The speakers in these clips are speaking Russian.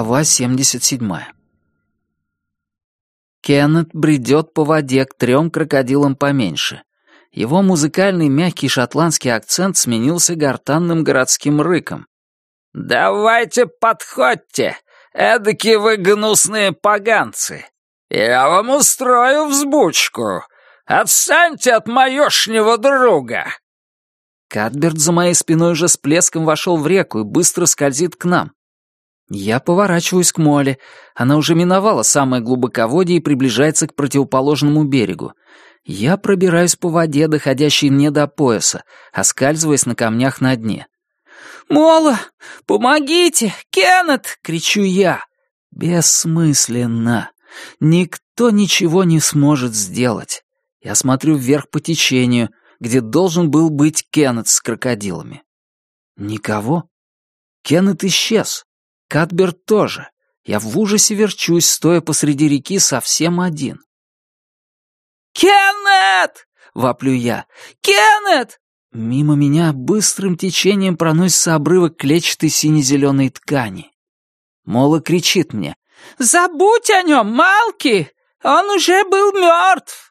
Глава 77. Кеннет бредет по воде к трем крокодилам поменьше. Его музыкальный мягкий шотландский акцент сменился гортанным городским рыком. «Давайте подходьте, эдакие вы гнусные поганцы. Я вам устрою взбучку. Отстаньте от моешнего друга!» Кадберт за моей спиной уже с плеском вошел в реку и быстро скользит к нам. Я поворачиваюсь к Моле. Она уже миновала самое глубоководье и приближается к противоположному берегу. Я пробираюсь по воде, доходящей мне до пояса, оскальзываясь на камнях на дне. «Мола, помогите! Кеннет!» — кричу я. Бессмысленно. Никто ничего не сможет сделать. Я смотрю вверх по течению, где должен был быть Кеннет с крокодилами. Никого. Кеннет исчез. Катберт тоже. Я в ужасе верчусь, стоя посреди реки совсем один. «Кеннет!» — воплю я. «Кеннет!» Мимо меня быстрым течением проносится обрывок клетчатой сине-зеленой ткани. Мола кричит мне. «Забудь о нем, Малки! Он уже был мертв!»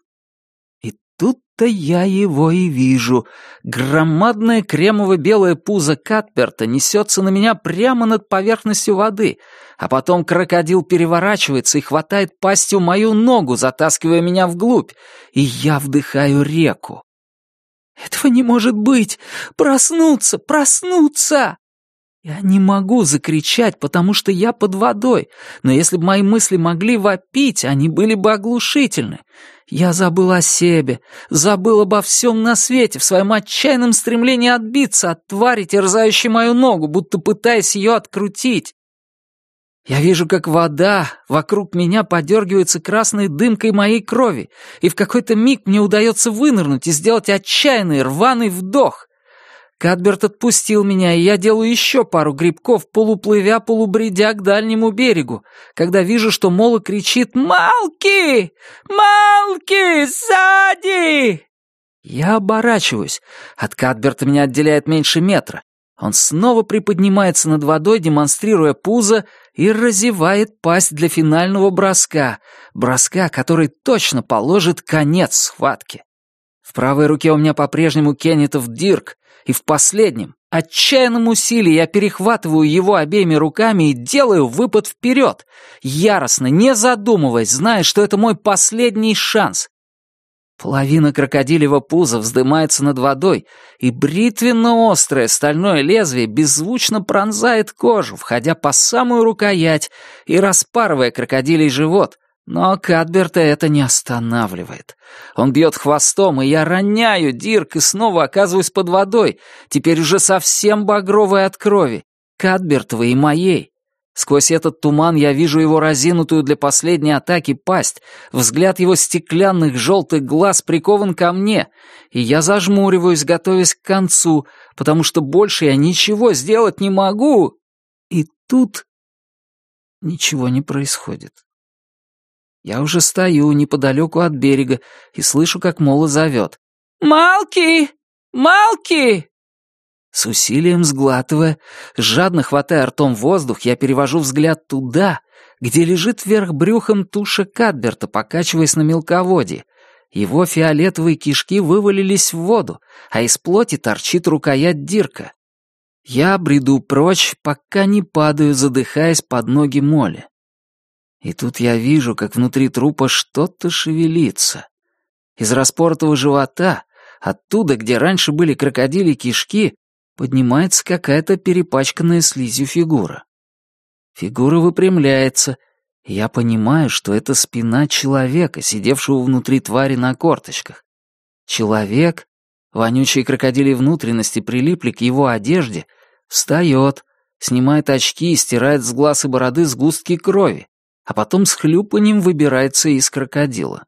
Тут-то я его и вижу. Громадное кремово-белое пузо Катперта несется на меня прямо над поверхностью воды, а потом крокодил переворачивается и хватает пастью мою ногу, затаскивая меня вглубь, и я вдыхаю реку. Этого не может быть! Проснуться! Проснуться! Я не могу закричать, потому что я под водой, но если бы мои мысли могли вопить, они были бы оглушительны. Я забыл о себе, забыл обо всем на свете в своем отчаянном стремлении отбиться от твари, терзающей мою ногу, будто пытаясь ее открутить. Я вижу, как вода вокруг меня подергивается красной дымкой моей крови, и в какой-то миг мне удается вынырнуть и сделать отчаянный рваный вдох. Кадберт отпустил меня, и я делаю еще пару грибков, полуплывя, полубредя к дальнему берегу, когда вижу, что Мола кричит «Малки! Малки! Сзади!» Я оборачиваюсь. От Кадберта меня отделяет меньше метра. Он снова приподнимается над водой, демонстрируя пузо, и разевает пасть для финального броска, броска, который точно положит конец схватке. В правой руке у меня по-прежнему Кеннетов Дирк, и в последнем, отчаянном усилии я перехватываю его обеими руками и делаю выпад вперед, яростно, не задумываясь, зная, что это мой последний шанс. Половина крокодилевого пуза вздымается над водой, и бритвенно-острое стальное лезвие беззвучно пронзает кожу, входя по самую рукоять и распарывая крокодилий живот, но Кадберта это не останавливает. Он бьет хвостом, и я роняю Дирк и снова оказываюсь под водой, теперь уже совсем багровой от крови, Кадбертовой и моей. Сквозь этот туман я вижу его разинутую для последней атаки пасть, взгляд его стеклянных желтых глаз прикован ко мне, и я зажмуриваюсь, готовясь к концу, потому что больше я ничего сделать не могу. И тут ничего не происходит. Я уже стою неподалеку от берега и слышу, как Мола зовет. «Малки! Малки!» С усилием сглатывая, жадно хватая ртом воздух, я перевожу взгляд туда, где лежит вверх брюхом туша Кадберта, покачиваясь на мелководье. Его фиолетовые кишки вывалились в воду, а из плоти торчит рукоять Дирка. Я бреду прочь, пока не падаю, задыхаясь под ноги Моли. И тут я вижу, как внутри трупа что-то шевелится. Из распоротого живота, оттуда, где раньше были крокодили кишки, поднимается какая-то перепачканная слизью фигура. Фигура выпрямляется, и я понимаю, что это спина человека, сидевшего внутри твари на корточках. Человек, вонючие крокодили внутренности прилипли к его одежде, встает, снимает очки и стирает с глаз и бороды сгустки крови а потом с хлюпаньем выбирается из крокодила.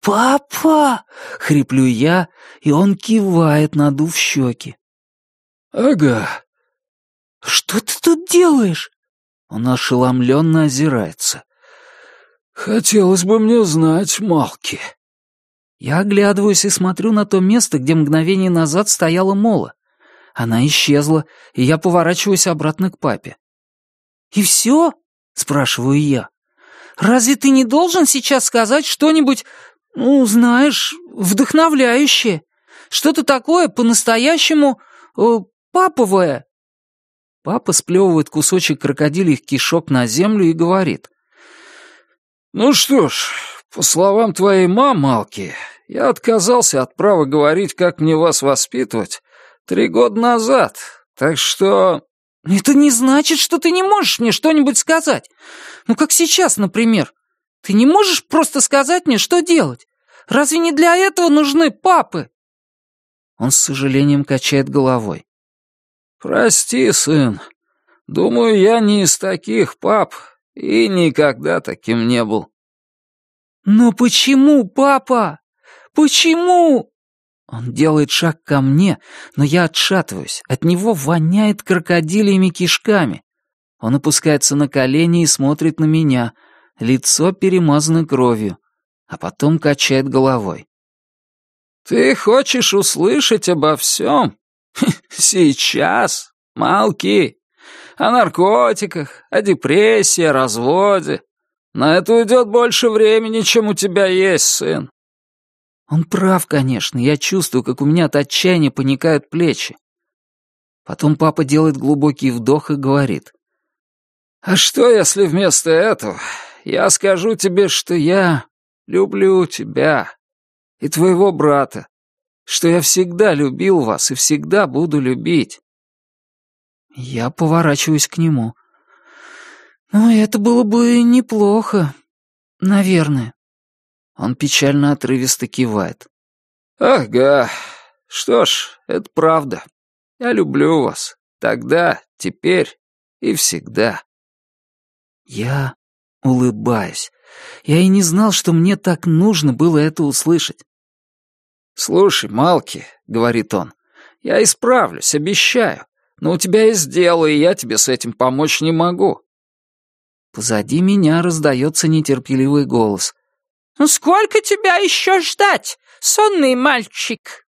«Папа!» — хриплю я, и он кивает, надув щеки. «Ага». «Что ты тут делаешь?» Он ошеломленно озирается. «Хотелось бы мне знать, Малки». Я оглядываюсь и смотрю на то место, где мгновение назад стояла Мола. Она исчезла, и я поворачиваюсь обратно к папе. «И все?» — спрашиваю я. «Разве ты не должен сейчас сказать что-нибудь, ну, знаешь, вдохновляющее? Что-то такое по-настоящему э, паповое?» Папа сплевывает кусочек крокодильих кишок на землю и говорит. «Ну что ж, по словам твоей мамы, Малки, я отказался от права говорить, как мне вас воспитывать, три года назад, так что...» «Это не значит, что ты не можешь мне что-нибудь сказать. Ну, как сейчас, например. Ты не можешь просто сказать мне, что делать? Разве не для этого нужны папы?» Он с сожалением качает головой. «Прости, сын. Думаю, я не из таких пап и никогда таким не был». «Но почему, папа? Почему?» Он делает шаг ко мне, но я отшатываюсь. От него воняет крокодилиями кишками. Он опускается на колени и смотрит на меня. Лицо перемазано кровью, а потом качает головой. «Ты хочешь услышать обо всем? Сейчас, Малки. О наркотиках, о депрессии, о разводе. На это уйдет больше времени, чем у тебя есть, сын. Он прав, конечно, я чувствую, как у меня от отчаяния поникают плечи. Потом папа делает глубокий вдох и говорит. «А что, если вместо этого я скажу тебе, что я люблю тебя и твоего брата, что я всегда любил вас и всегда буду любить?» Я поворачиваюсь к нему. «Ну, это было бы неплохо, наверное». Он печально отрывисто кивает. «Ага. Что ж, это правда. Я люблю вас. Тогда, теперь и всегда». Я улыбаюсь. Я и не знал, что мне так нужно было это услышать. «Слушай, Малки», — говорит он, — «я исправлюсь, обещаю. Но у тебя есть дело, и я тебе с этим помочь не могу». Позади меня раздается нетерпеливый голос. «Ну сколько тебя еще ждать, сонный мальчик?»